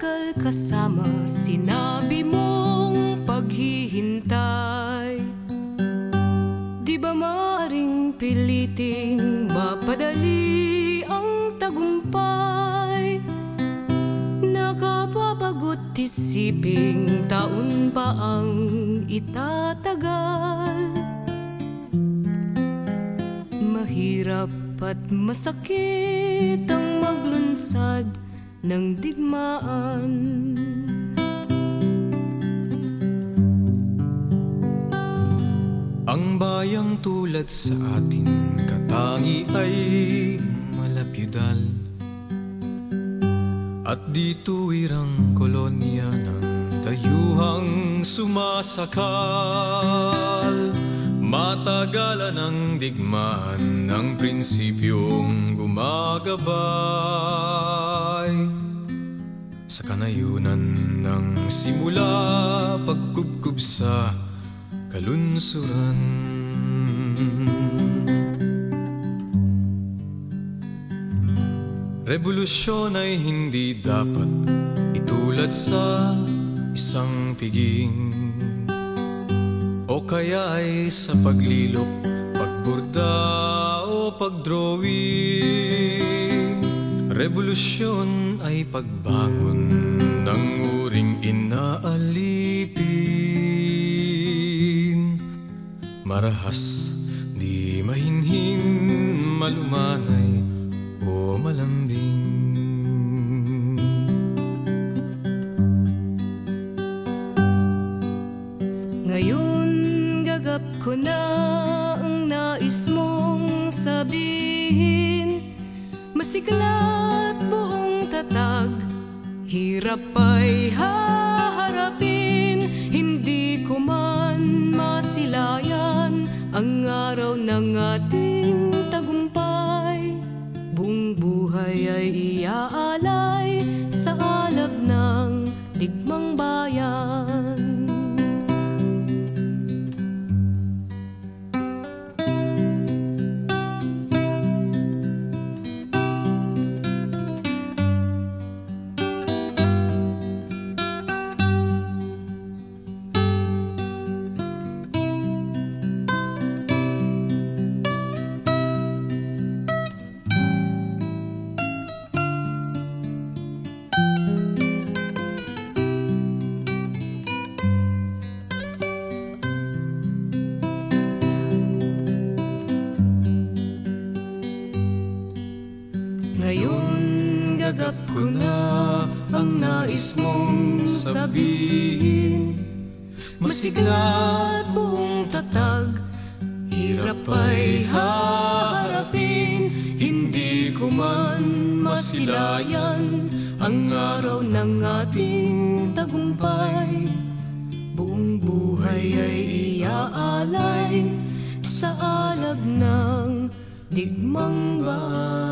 tagal kasama Sinabi mong paghihintay. Di ba maring piliting mapadali ang tagumpay? Nakapapagot isiping taon pa ang itatagal. Mahirap at masakit ang maglunsad ng digmaan. Ang bayang tulad sa atin katangi ay malapyudal. At di tuwirang kolonya ng dayuhang sumasakal Matagalan ang digmaan ng prinsipyong gumagabay. Sa kanayunan ng simula pagkubkub sa kalunsuran. Revolusyon ay hindi dapat itulad sa isang piging O kaya ay sa paglilok, pagburda o pagdrawing Revolusyon ay pagbangon ng uring inaalipin. Marahas, di mahinhin, malumanay o malambing sabihin Masiglat buong tatag Hirap ay haharapin Hindi ko man masilayan Ang araw ng ating tagumpay. Buong buhay ay iaalay Sa alab ng digmang bayan gagap ko na ang nais mong sabihin. Masigla at buong tatag Hirap ay haharapin. Hindi ko man masilayan Ang araw ng ating tagumpay. Buong buhay ay iaalay Sa alab ng digmang bayan